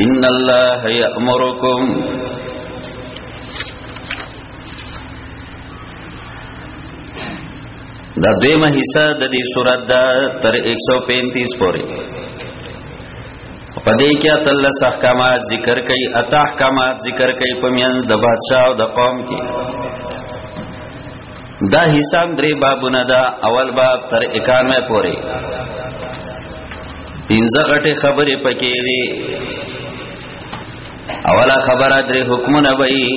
ان الله يأمركم دا دیمه حصہ د دې سورۃ دا تر 135 پورې پدې کې اتلس احکامات ذکر کړي اته احکامات ذکر کړي په میانځ د بادشاہ او د قوم کې دا حساب درې بابونه دا اول باب تر 91 پورې پنځه غټه خبرې پکې دي اوله خبره درې حکمونه به یې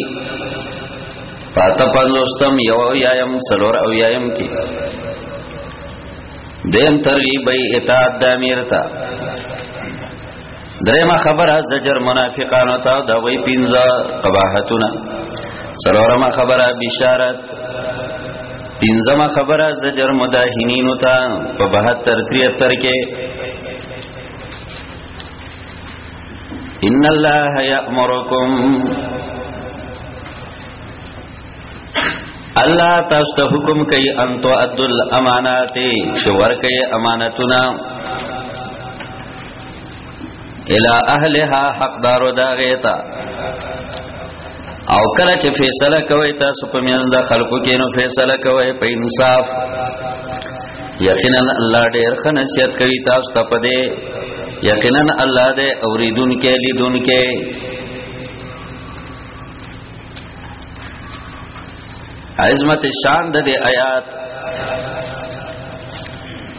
پاته پنځوستم یو یایم سلور او یایم کې دیم ترغیب به اطاعت د امیر ته درېما خبره زجر منافقانو ته دا وی پینځه قباحتونه سرورما خبره بشارت پینځما خبره زجر مداهنینو ته په 72 73 کې ان الله یامرکم الله تاسو ته حکم کوي ان تو ادل امانات شور کوي امانتونه الى اهلها حقدار داغیتا او کله چې فیصله کوي تاسو په میان د خلکو کې نو فیصله کوي په انصاف یقینا الله ډېر خنسیت کوي تاسو ته پدې یقینا الله دې اوریدون کې لیدون کې عظمت شان د دې آیات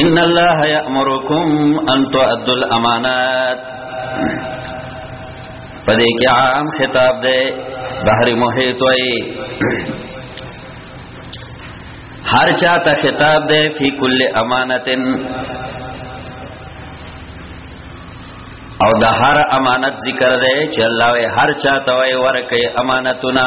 ان الله یامرکم ان تؤدوا الامانات پدې کې عام خطاب دی بحر محیط وای هر چا ته خطاب دی فی کل امانتن او د هر امانت ذکر دی چې الله وی هر چا ته وای ورکه امانتونه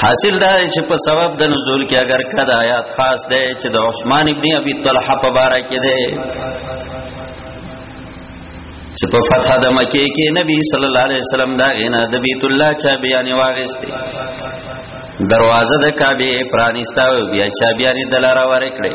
حاصل دا چې په سبب د نزول کې اگر کدا آیات خاص ده چې د عثمان ابن ابي طلحه په باره کې ده چې په فتح د مکه کې نبی صلی الله علیه وسلم دا غنا د بیت الله چا بیان واغسته دروازه د کعبه پرانیستا بیا چا بیان دلاره ورکړي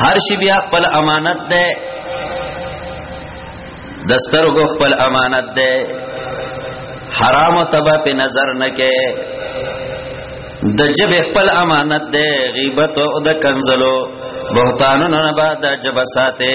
هر شی بیا خپل امانت ده دسترګو خپل امانت ده حرام تبا په نظر نه کې د جب خپل امانت ده غیبت او د کنزلو بهتانونو نه بعد جب ساته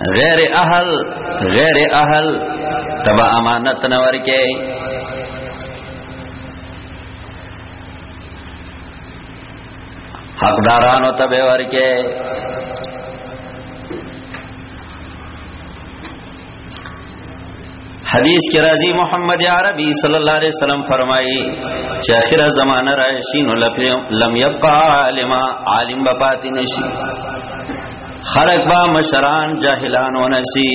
غیر اهل غیر اهل تبا امانت نه ورکه حقدارانو ته به ورکه حدیث کې راځي محمد عربي صلی الله علیه وسلم فرمایي چې اخره زمانہ راشي نو لم يبقى عالم عالم به پاتې نشي خلق با مشران جاهلان ونسي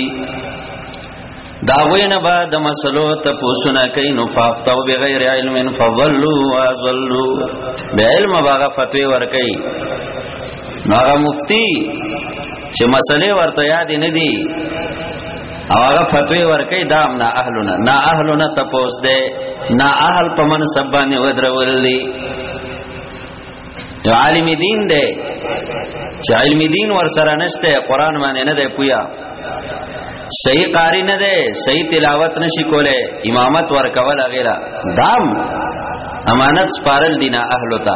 داوینه با د مسلو ته پوښتنه کوي نو فافتو بغیر علم فضلوا وازلوا به علم باغه فتوی ور کوي نو هغه مفتی چې مسلې ورته یاد نه دي او هغه فتوی ورکې دا نه اهلونه نه اهلونه تپوس ده نه اهل په منصب باندې ودرول دي یو عالم دین ده چې علم دین ور سره نشته قران باندې نه ده پویا صحیح قاری نه ده صحیح تلاوت نشي کوله امامت ور کوله غیره دام امانت سپارل دینه اهلو ته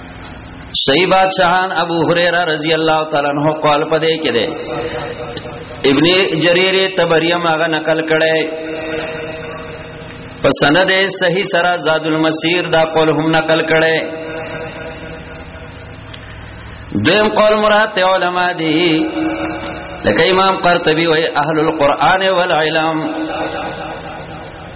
صحیح بادشاہان ابو هريره رضی الله تعالی عنہ قال پدې کې ده ابن جرير تبری ماغه نقل کړي په سند صحیح سرا زاد المسیر دا قول هم نقل کړي دویم قول مراد علماء دي لکه امام قرطبي وای اهل القرآن والعلم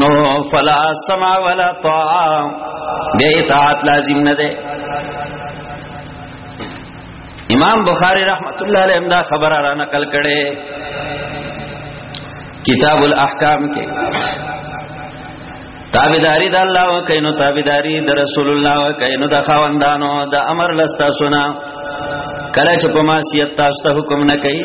نو فلا سما ولا طاعه د اطاعت لازم نه ده امام بخاری رحمت الله علیه دا خبره را نقل کړي کتاب الاحکام کې تابیداری د الله او کینو تابیداری د رسول الله او کینو د خواندانو د امر لستا سنا کله چې په معصیت تاسو ته حکم نه کوي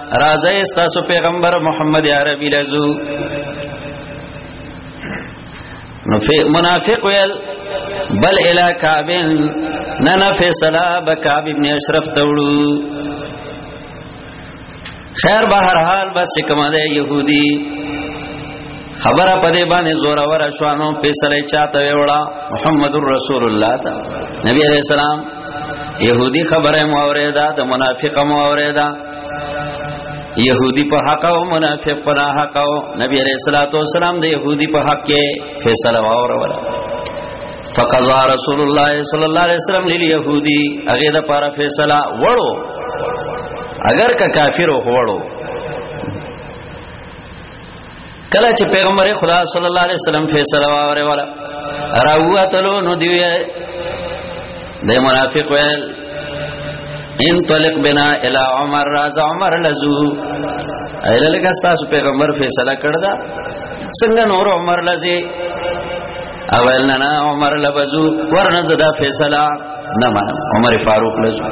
راځي تاسو پیغمبر محمد عربي لزو نو منافق ویل بل الی کعب نه نه فیصله به کعب ابن اشرف توړو خیر به هر حال بس کومه ده يهودي خبره پدې باندې زور اور شوانو فیصله چاته وړا محمد رسول الله تا نبی علیہ السلام يهودي خبره مو اورېدا د منافق مو اورېدا يهودي په حق او منافق په حق او نبی عليه الصلاه والسلام د يهودي په حق کې فیصله وروره فقضى رسول الله صلى الله عليه وسلم لليهودي هغه د پاره فیصله وړو اگر کا کافر وړو کله چې پیغمبر خدا صلی الله علیه وسلم فیصله واره ولا راوتلو نو دی د منافق ویل ان طلق بنا الى عمر راز عمر لزو ایللګه تاسو پیغمبر فیصله کړ دا څنګه نور عمر لزی اول نه نه عمر لبزو ورنه زدا فیصله نه مان عمر فاروق لزو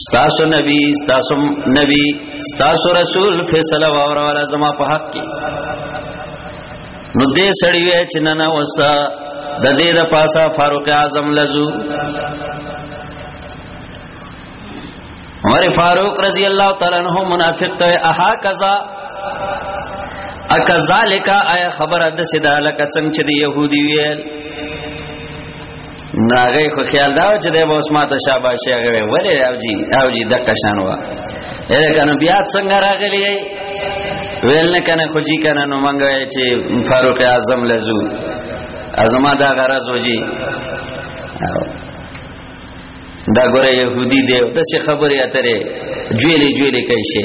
ستاسو نبی ستاسو نبی ستاسو رسول فیصله واور والا زما په حق کې نو دې سړی وې چې نه نه وسا د دې د پاسا فاروق اعظم لزو عمر فاروق رضی الله تعالی عنہ منافق ته اها کذا اکذالک آیا خبره د سیدا لکه څنګه چې د يهودي ویل ناغه خو خیال دا چې د اوس ماته شاباش هغه ولې او جی او جی د قشان وا اې کنه بیا څنګه راغلی ویل نه کنه خو جی کنه نو مونږ چې فاروق اعظم لزو ازما دا غرض وږي دا ګوره يهودي دی د څه خبرې اترې جوړې جوړې کوي شي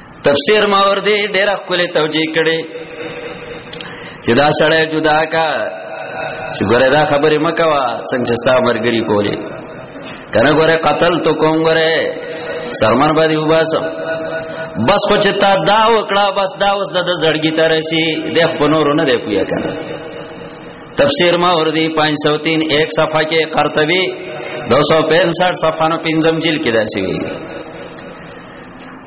تفسیر ما ور دي ډېر خپل توجیه کړي چې دا سړی جدا کا چې ګوره دا خبره مکوا څنګه ستا مرګري کولی کنه ګوره قتل تو کوم ګوره سرمن باندې وباسم بس خو چې تا دا وکړه بس دا اوس د زړګي تر شي د خپنورو نه دی پویا کنه تفسیر ما ور دي 503 1 صفحه کې قرطبي 265 صفحه نو پنځم جلد کې دا شوی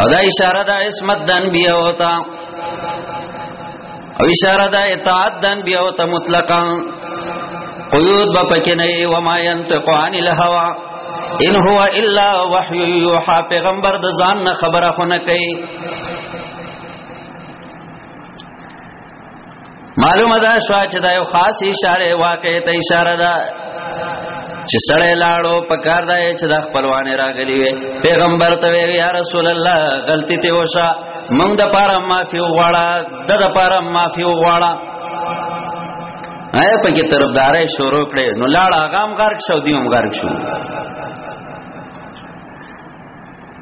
او دا اشاره ده عصمت د انبیاء او ته او اشاره ده اطاعت د انبیاء او ته مطلقاً قیود با پکې نه و ما ينطق عن الهوى ان هو الا وحي يوحى پیغمبر د ځان نه خبره خونه کوي معلومه ده شو چې دا یو خاص اشاره واقع ته اشاره ده چې سړی لاړو په کار دی چې د خپلوان راغلی وي پیغمبر ته وی یا رسول الله غلطی ته وشا موږ د پاره معافي وغواړه د د پاره معافي وغواړه اے په کې طرفدارې شروع کړې نو لاړ اغام غرق شو دیوم غرق شو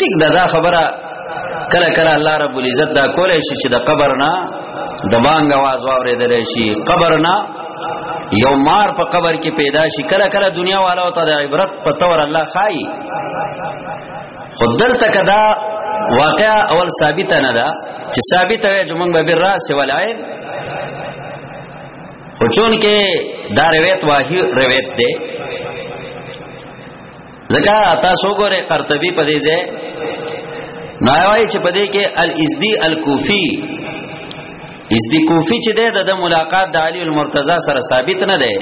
ټیک دا دا خبره کله کله الله رب العزت دا کولای شي چې د قبر نه د بانګ आवाज واورېدل شي قبر نه یو مار په قبر کې پیدا شي کله کله دنیا والا او ته د عبرت په تور الله خای خدل تک دا واقع اول ثابت نه ده چې ثابت وي چې موږ به راس ولای خو چون کې دا روایت واهي روایت ده ځکه تاسو ګوره قرطبي په دې ځای نایوي چې په دې کې الازدی الکوفی ازدی کوفی چې ده د ملاقات د علی المرتضی سره ثابت نه ده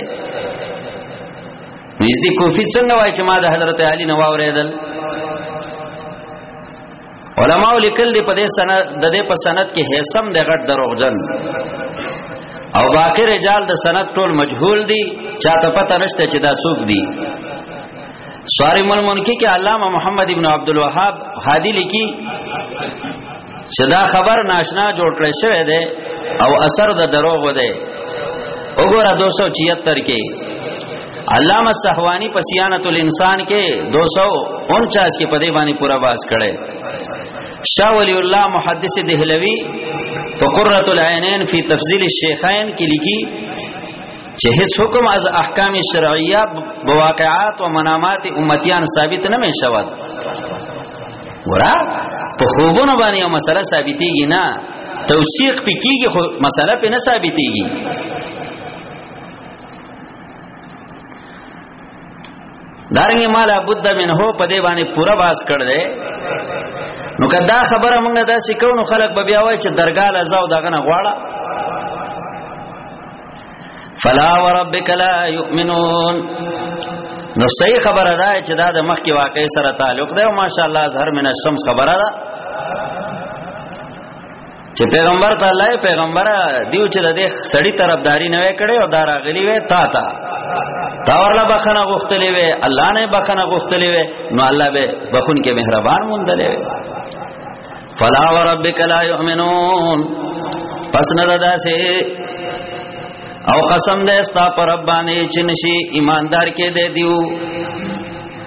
ازدی کوفی څنګه وای چې ما د حضرت علی نو اوریدل علماء لیکل دی په دې سند د دې په سند کې هیثم د غټ دروغجن او باقی رجال د سند ټول مجهول دي چاته پته نشته چې دا څوک دي صارم المنکی کې علامه محمد ابن عبد الوهاب هادی لیکي چې دا خبر ناشنا جوړ کړی شوی دی او اثر د دروغ دی وګوره 276 کې علامه صحوانی په سیانت الانسان کې 249 کې په دې باندې پورا باس کړي شاه ولی الله محدث دهلوی په قرۃ العینین فی تفضیل الشیخین کې لیکي چې هیڅ حکم از احکام شرعیه بواقعات او منامات امتیان ثابت نه مې شواد ورا په خوبونو باندې یو مسله ثابتېږي نه توثیق پکېږي خو مسله په نه ثابتېږي دارنګ مالا بد من هو په دې باندې پورا باس کړ دې نو کدا خبره مونږه دا سکو نو خلک به بیا وای چې درګه لزاو دغه نه غواړه فلا وربک لا یؤمنون نو صحیح خبره ده چې دا د مخ کې واقعي سره تعلق ده او ماشاءالله زهر من الشمس خبره ده چې پیغمبر ته الله پیغمبر دیو چې د دې سړی طرفداري نه وکړي او دا راغلی وې تا تا تا ورله بخنه غوښتلې وې الله نه بخنه غوښتلې وې نو الله به بخون کې مهربان مونږلې وې فلا وربک لا یؤمنون پس نه داسې او قسم دې ستا پر رب باندې چې نشي ایماندار کې دې دیو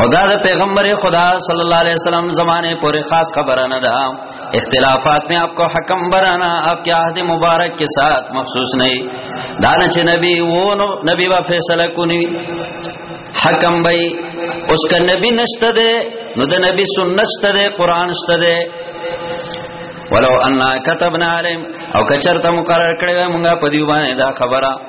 او دا د پیغمبر خدا صلی الله علیه وسلم زمانه پورې خاص خبره نه ده اختلافات میں آپ کو حکم بنانا آپ کے عہد مبارک کے ساتھ مخصوص نہیں دانا چھ نبی وہ نبی با فیصلہ کنی حکم بھئی اس کا نبی نشت دے نو د نبی سنت شته ده قران شته ده ولو ان كتبنا عليهم او کچرته مقرر کړی موږ په دیوانه دا خبره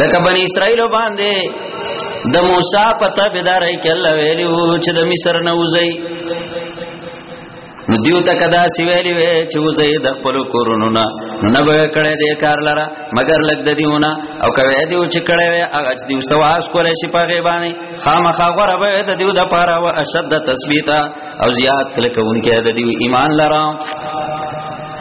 لکه بنی اسرائیل باندې د موسی په تابعداري کې الله ویلو چې د مصر نه وځي نو دیو ته کدا سی ویلی وی چې وځي د خپل کورونو نه نو نه به کړه دې کار لره مگر لګ د دیونه او کوي دیو چې کړه وی هغه چې دیو سواس کولې شي په غیبانی خامخا غره به د دیو د پاره او اشد تثبیتا او زیات کله کوونکې د دیو ایمان لره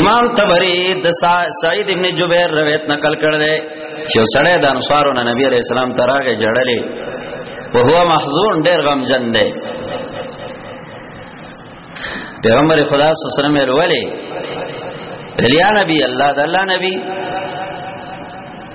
امام تبری د سعید ابن جبیر روایت نقل کړل دی چې سړی د انصارو نه نبی علیہ السلام تراغه جړلې او هو محزون ډیر غمجن دی پیغمبر خدا صلی الله علیه وسلم ویلي یا نبی الله د الله نبی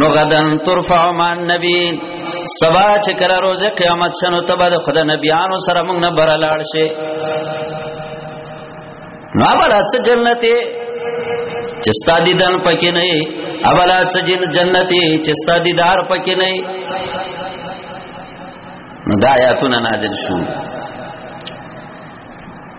نو غدن ترفع مع النبي سبا چې کله روز قیامت شنو ته به خدای نبیانو سره موږ نه بر لاړ شي نو اولا څه جنت چې ستا دیدن پکې نه اولا څه جن جنت چې ستا دیدار پکې نه نو دا آیاتونه نازل شو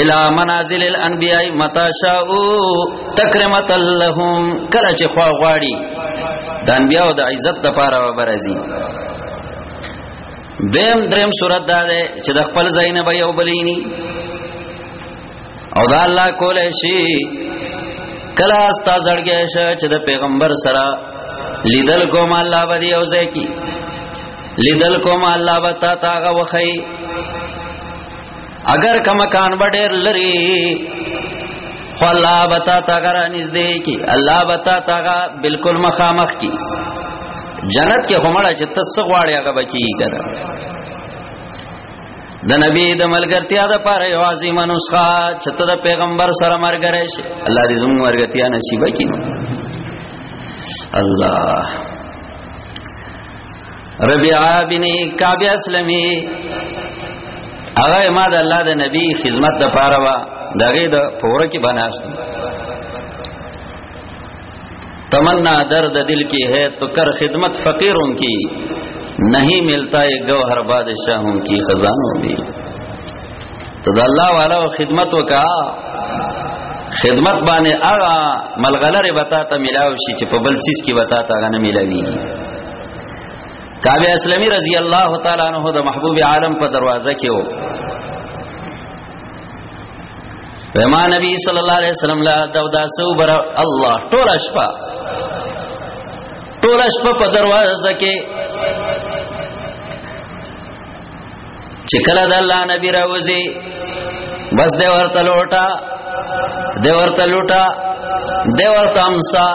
الى منازل الانبیاء متا شاء تکرمت لهم کله چې خوا غواړي د انبیاء د عزت لپاره وبرزي دیم دریم صورت دا ده چې د خپل ځای نه به یو بلینی او دا الله کولای شي کله استا زړګی شه چې د پیغمبر سره لیدل کوم الله به دی او ځای کی لیدل کوم الله به تا تاغه وخی اگر کمکان بډیر لري خو الله بتا تا غره نږدې کی الله بتا تا غا بالکل مخامخ کی جنت کې همړه چې تاسو غواړي هغه بکی کړه د نبی د ملګرتیا د پاره یو عظیم نسخه چې ته د پیغمبر سره مرګره شي الله دې زموږ مرګتیا نصیب کړي الله ربيعه بن کعب اسلمي هغه ما د الله د نبی خدمت د پاره وا دغه د پوره کې بناست تمنا درد دل کی ہے تو کر خدمت فقیروں کی نہیں ملتا یہ گوہر بادشاہوں کی خزانوں بھی تو د الله والا خدمت وکا خدمت باندې هغه ملغلره بتا ته ملاوي شي چې په بل سیس کې بتا ته غنه ملاويږي کعب اسلمی رضی الله تعالی عنہ د محبوب عالم په دروازه کې وو وما نبی صلی الله علیه وسلم لا دودا سو بر الله ټول شپه ټول شپه په دروازه کې چې کله د الله نبی راوځي بس دی ورته لوټا دی ورته لوټا دی ورته امسا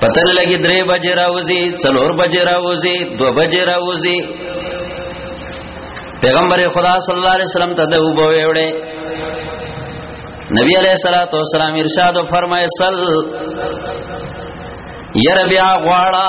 پتن لګي درې بجې راوځي څلور بجې راوځي دو بجې راوځي پیغمبر خدا صلی الله علیه وسلم ته د وبو وړي نبی علیہ الصلوۃ والسلام ارشاد فرمایي صل ير بیا غواړه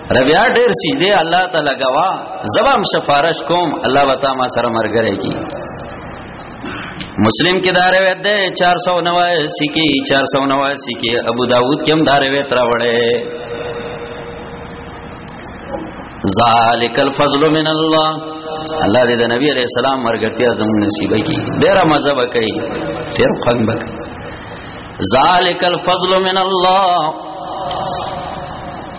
ربیا ډیر سجده الله تعالی غوا زبم سفارش کوم الله وتا ما سره مرګره کی مسلم کې دا روایت ده 489 کې 489 کې ابو داود کې هم دا روایت راوړې ذالک الفضل من الله الله دې د نبی عليه السلام مرګتیا زموږ نصیب کړي ډیر مزه وکړي ډیر خوان وکړي ذالک الفضل من الله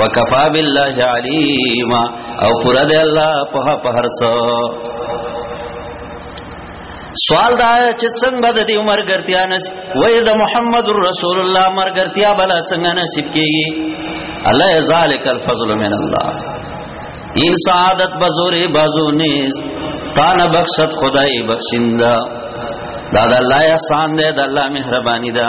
وکفا بالله علیم او پر دې الله په په هر څه سوال دا چې څنګه به د دې عمر ګرتیا نس وې د محمد رسول الله عمر ګرتیا بل څنګه نصیب کیږي الله ذالک الفضل من الله ان سعادت بزور بازو نیس تان بخشت خدای بخشنده دا د الله احسان دی د الله مهرباني ده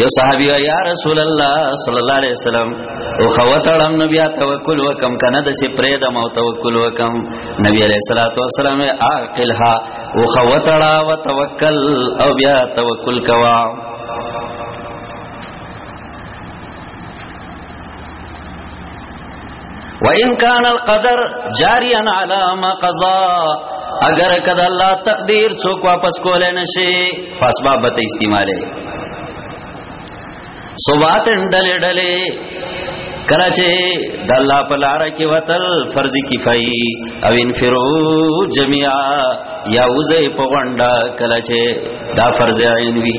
یو صحابي یا رسول الله صلی الله علیه وسلم او خوتړم نبی توکل وکم کنه د سي پرې د مو توکل وکم نبی علیہ الصلوۃ والسلام عاقلها او خوتړا وتوکل او بیا توکل کوا وان کان القدر جاریا علی ما قضا اگر کدا الله تقدیر څوک واپس کول نه شي فاسباب ته استعماله صبات ډلې ډلې کله چې د الله په لار کې وتل فرض کفایي او انفرو جميعا یا وزه په غونډه کله چې دا فرض عین وي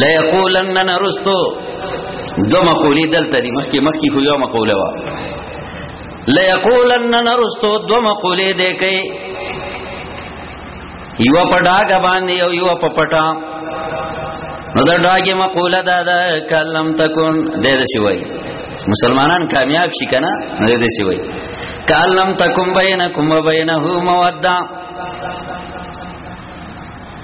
لا یقولن نرستو دو مقولی دلته دی مخکې مخکې خو یو مقوله وا لا یقولن نرستو دو مقولی دې کوي یو په ډاګه باندې یو یو په پټا نو دا ډاګه مقوله دا ده کلم تکون دې دې شي وای مسلمانان کامیاب شي کنه نو دې دې شي وای کلم تکم بینکم و بینه موده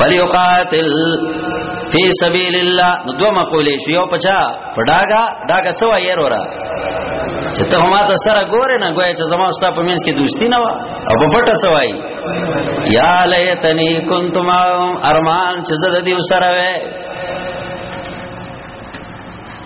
فلیقاتل فی سبیل الله نو دوه مقولې شو یو پچا پډاګه ډاګه څو یې رورا چې ته ما ته سره ګورې نه ګویا چې زما ستا په مینس کې دوستی نه و او په پټه سوای یا لیتنی کنتم ارمان چې زه د دې سره وې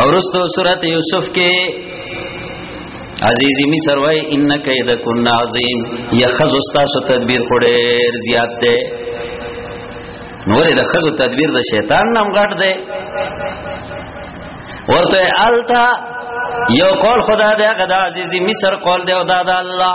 او رستو سورت یوسف کې عزیزی می سروای ان کید کن عظیم یخذ استاسو تدبیر خډیر زیات ده نور د خذ تدبیر د شیطان نام غټ ده ورته التا یو قول خدا دې غدا عزیزی مصر قول دې او دا د الله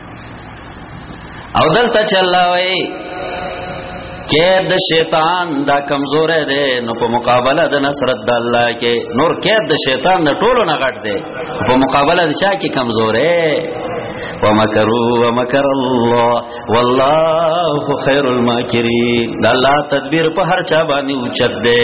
او دلته چې الله وایي کې د شیطان دا کمزورې ده نو په مقابله د نصرت د الله کې نور کې د شیطان د ټولو نه غټ ده په مقابله د چا کې کمزورې ومکروا ومکر الله والله خیر الماکرین د الله تدبیر په هر چا باندې اوچت ده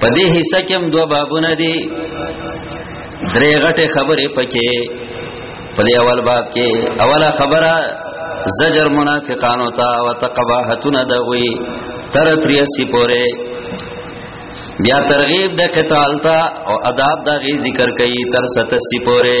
په دې حصہ کې هم دوه بابونه دي درې غټه خبرې پکې په دې اول باب کې اوله خبره زجر منافقانو ته او تقباحتونه دوي تر 83 پورې بیا ترغیب د قتال ته او آداب د غي ذکر کوي تر 87 پورې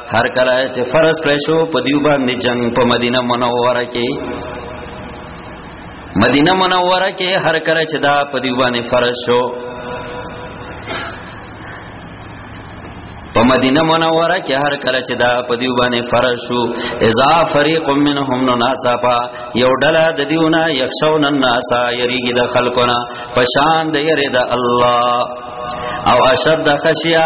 هر کله چې فرض کړی شو په دیو باندې جنگ په مدینه منوره کې مدینه منوره کې هر کله چې دا په دیو باندې فرض شو په مدینه منوره کې هر کله چې دا په دیو باندې فرض شو اذا فريق منهم نناسفا یو ډله د دیونه یخشون الناس یریږي د خلقونه پشان د یری د الله او اشد خشیا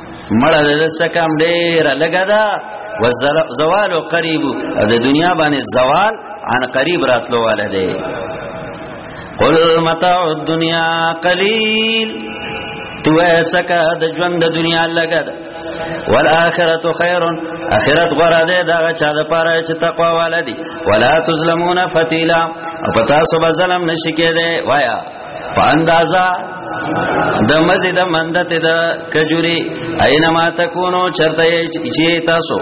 مړه د سکم ډیر لګا دا وزوال قریب د دنیا باندې زوال عن قریب راتلو والا دی قل متاع الدنیا قلیل تو ایسکا د ژوند د دنیا لګا دا والآخرت خیر اخرت غره ده دا چا د پاره چې تقوا والدي ولا تظلمون فتیلا او پتا سو ظلم نشی کېده وایا په اندازا د مزه د مندت د کجوري اينما تکونو چرته چی تاسو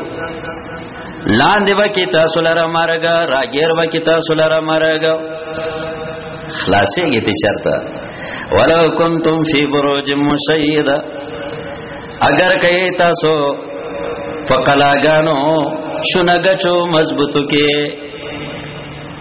لاندې وکي تاسو لره مرګ راګير وکي تاسو لره مرګ خلاصيږي ته چرته ولو کنتم فی بروج مشیدا اگر کئ تاسو فقلاګانو شنګچو مضبوطو کې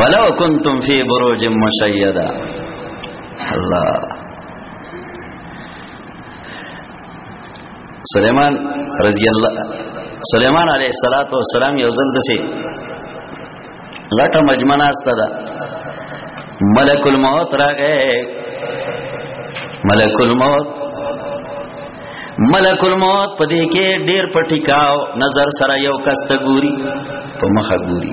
ولو کنتم فی بروج مشیده الله سليمان رضی الله سليمان عليه الصلاه والسلام یو ځل دسی لټه مجمع ناسته ده ملک الموت راغې ملک الموت ملک الموت پدې کې ډېر پټیکاو نظر سره یو کس ته ګوري په مخه ګوري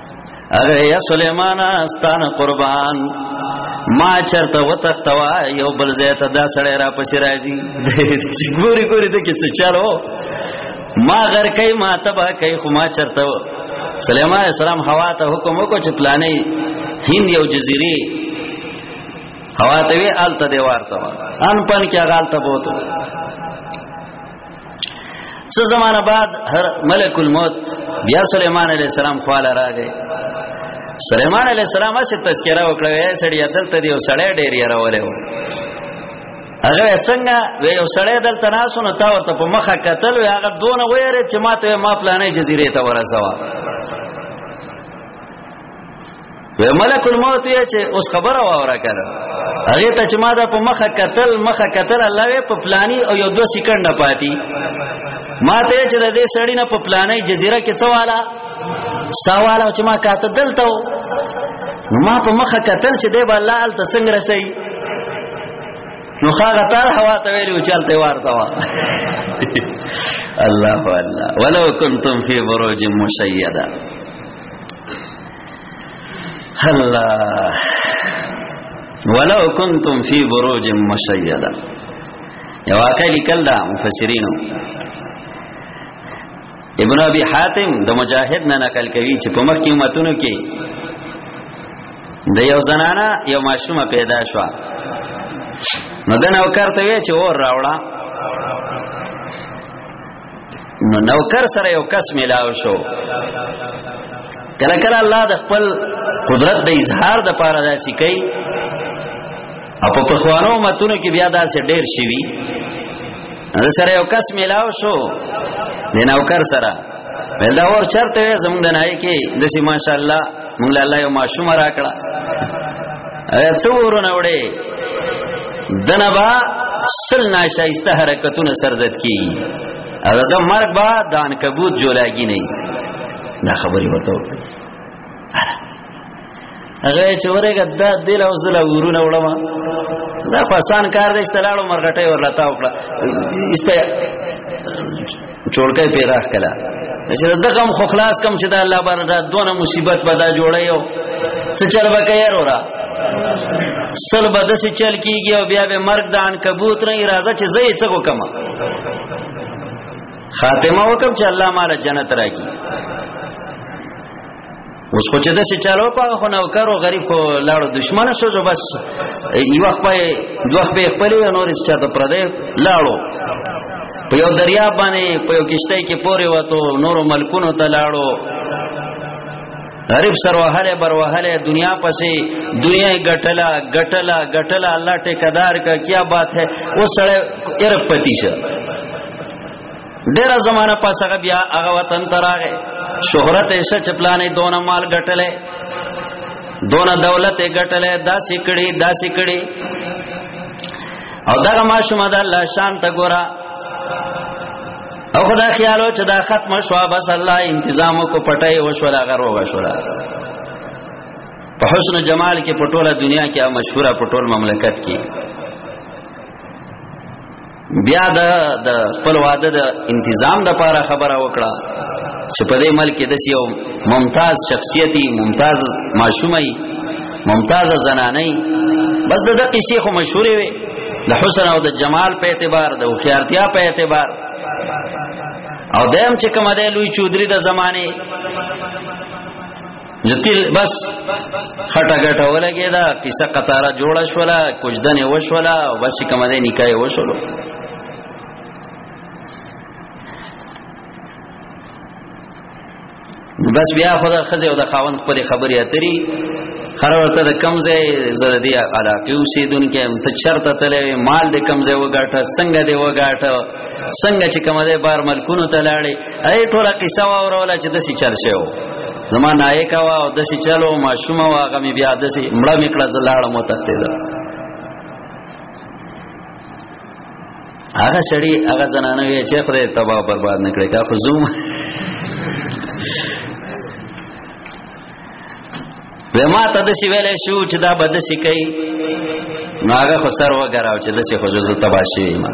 اره یا سليمان استانه قربان ما چرته وتختوا یو بل زیت دا سړی را پسې راځي ګوري ګوري ته کې څه چالو ما غر کوي ما تبا کوي خو ما چرته سليمان السلام هوا ته حکم وکړ چې پلانې هند یو جزيره هوا ته وی آلته دیوار ته ان پن کې غالته بوته څه زمانہ بعد هر ملک الموت بیا سليمان عليه السلام خواله راغی سليمان عليه السلام اسه تذکرہ وکړه یې سړی دلته دی او سړی ډیر یې راولې و هغه څنګه وې یو سړی دلته ناسو نو تا ورته په مخه قتل وې هغه دونه وېره چې ماته ما پلانې جزیره ته ورسوا وی ملک الموت یې چې اوس خبره واوره کړه هغه ته چې ما دا په مخه قتل مخه قتل الله وی په پلاني او یو دو سکند پاتې ما ته چې د دې سړی نه په پلاني جزیره کې سواله سواله چې ما کاته دلته ما په مخه قتل چې دی الله ال تسنګ رسي نو خاغه تر هوا ته ویلو چلته ورته وا الله الله ولو کنتم فی بروج مشیده الله ولو کنتم فی بروج مشیده یو واقع لیکل دا مفسرینو ابن ابي حاتم د مجاهد نه نقل کوي چې په مخ کې امتونو کې د یو زنانا یو ماشومه پیدا شو نو د نوکر ته وی چې اور راوړه نو نوکر سره یو کس ملاو شو کله کله الله د خپل قدرت د اظهار د پاره داسي کوي او په پخوانو متونو کې بیا داسې ډېر شي وي نو سره یو کس ملاو شو د نوکر سره ولدا اور چرته زمونږ نه کې د سیما ماشاء الله مونږ له الله یو ماشوم راکړه څو ورونه وړي دنبا سل ناشایسته حرکتونه سرزت کی او د مرګ با دان کبوت جولاګی نه دا خبرې ورته وکړه هغه چې ورګه د دل او زله ورونه وړم دا خو آسان کار دی چې لاړو مرغټي ورلتا وکړه استه چورکه پیراخ کلا چې دغه مخ خلاص کم چې دا الله بار دا دونه مصیبت بدا جوړه یو څه چل وکړ ورا سل بد سي چل کیږي او بیا به مرګ دان کبوت نه راځه چې زې څه کو کما خاتمه وکم چې الله مال جنت راکړي اوس خو چې د څه چالو په خو نو کارو غریب خو لاړو دشمن شو جو بس یو خپل دوه خپل خپل نور څه چاته پر دې لاړو په یو دریا باندې په یو کشته کې پورې وته نور ملکونو ته لاړو غریب سروهله بروهله دنیا پسې دنیا غټلا غټلا غټلا الله ټیکدار کا کیا بات ہے وہ سړی ارپتی شه ډیر زمانہ پس هغه بیا هغه وطن تراغه شهرت یې شچ پلانې دونه مال ګټلې دونه دولت یې ګټلې داسې کړي داسې کړي او دغه ماشوم د الله شان ته ګورا او خدا خیالو چې دا ختم شو بس الله انتظامو کو پټای او شو لا غرو شو په حسن جمال کې پټوله دنیا کې مشهوره پټول مملکت کې بیا د د خپل واده د تنظیم د پاره خبره وکړه چې په دې ملک کې د یو ممتاز شخصیتي ممتاز معشومي ممتاز زنانه بس د دقې شیخ مشهورې وي د حسن او د جمال په اعتبار د خوارتیا په اعتبار او دیم چې کوم د لوی چودري د زمانه جتیل بس خټه ګټه ولګی دا کیسه قطاره جوړه شولا کوجدنه وشولا او بس کوم دې نکای وشولو بس بیا خدا خزه او د خاوند پر خبرې اترې خر ورته د کم ځای زره دی علاقه اوسیدونکو هم ته چرته تلې مال د کم ځای وګاټه څنګه دی وګاټه څنګه چې کوم ځای بار ملکونو ته لاړې اې ټوله قصه وروله چې د سې چل شو زما نایکا وا او دسی چلو ما شوما وا غمی بیا دسی مړه میکړه زلاړه مو تخته ده هغه شړی هغه زنانه وی چې خدای تباہ برباد نکړي کا خو زوم وما ته دسی ویلې شو چې دا بد سی کوي ناګه خسر وګراو چې دسی خو زو تباشي ما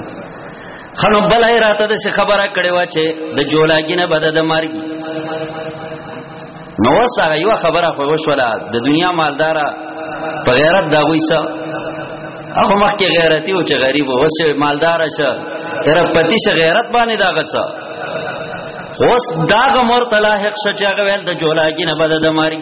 خنو بل راته د څه خبره کړې و چې د جولاګي نه بد د مرګ نو وسره یو خبره خو وشوله د دنیا مالدار په غیرت دا وې څه هغه مخکې غیرتی او چې غریب وسه مالدار شه تر پتی شه غیرت باندې دا غسه اوس دا غمر تلاحق شچاغه ویل د جولاګي نه بد د مرګ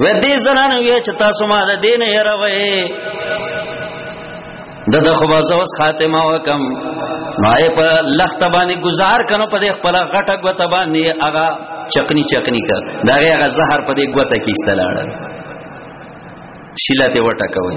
و دې زنانو یې چې تاسو ما د دین یې راوي د د خو بازوس خاتمه وکم مای په لخت باندې گزار کنو په دې خپل غټه غوته باندې هغه چکنی چکنی کا دا هغه زهر په دې غوته کې استلاړ شیلته وټه کوي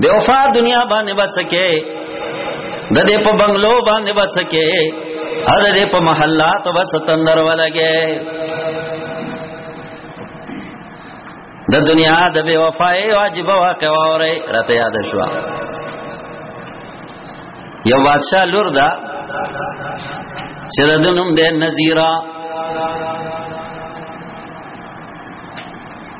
بے وفا دنیا باندې بسکه د دې په بنگلو باندې بسکه ا دې په محلات بس تندر ولګي د دنیا د بے وفای واجب واقع وره راته یاد شو یو بادشاہ لور دا چې د دنوم د نذیرا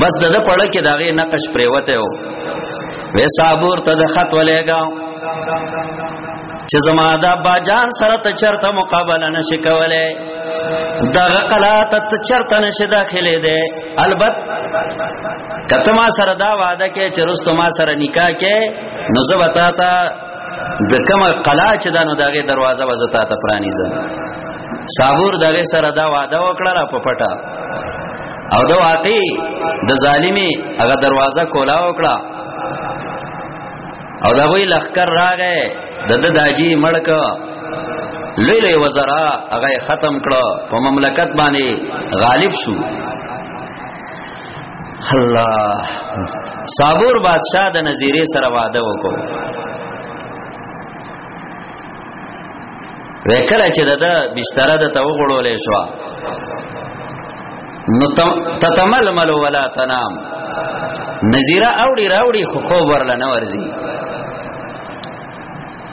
بس د د پړه کې داغه نقش پریوته و وې صابور ته د خط ولېګا چې زما دا باجان سره ته چرته مقابله نشي کولای دغه قلات ته چرته نشي داخله ده البت کته ما سره دا وعده کې چې رستو ما سره نکاح کې نو زبتا تا د کومه قلا چې دانو دغه دروازه وزتا ته پرانیزه صابور دغه سره دا وعده وکړه په پټه او دا واقعي د ظالمی هغه دروازه کولا وکړه او دا وی لخر راغې د د داجی مړک لوی لوی وزرا هغه ختم کړه په مملکت باندې غالب شو الله صابور بادشاہ د نذیری سره وعده وکړ وکړه چې دا بستر د تو غړولې شو نو تتململ ولا تنام نذیرا اوړي راوړي خو خو ورل نه ورزي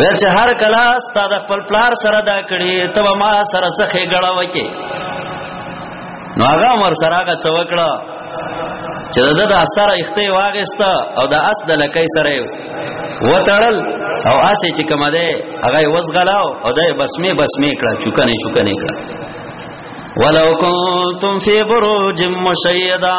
دا چې هر کله ستاد خپل پلار سره دا کړی ته ما سره څخه غړا وکي نو هغه مر سره هغه څوکړه چې د د اثر اخته واغست او د اس د لکې سره وتړل او اسې چې کوم ده هغه وزغلاو او د بسمه بسمه کړه چوکنه چوکنه کړه ولو کنتم فی بروج مشیدا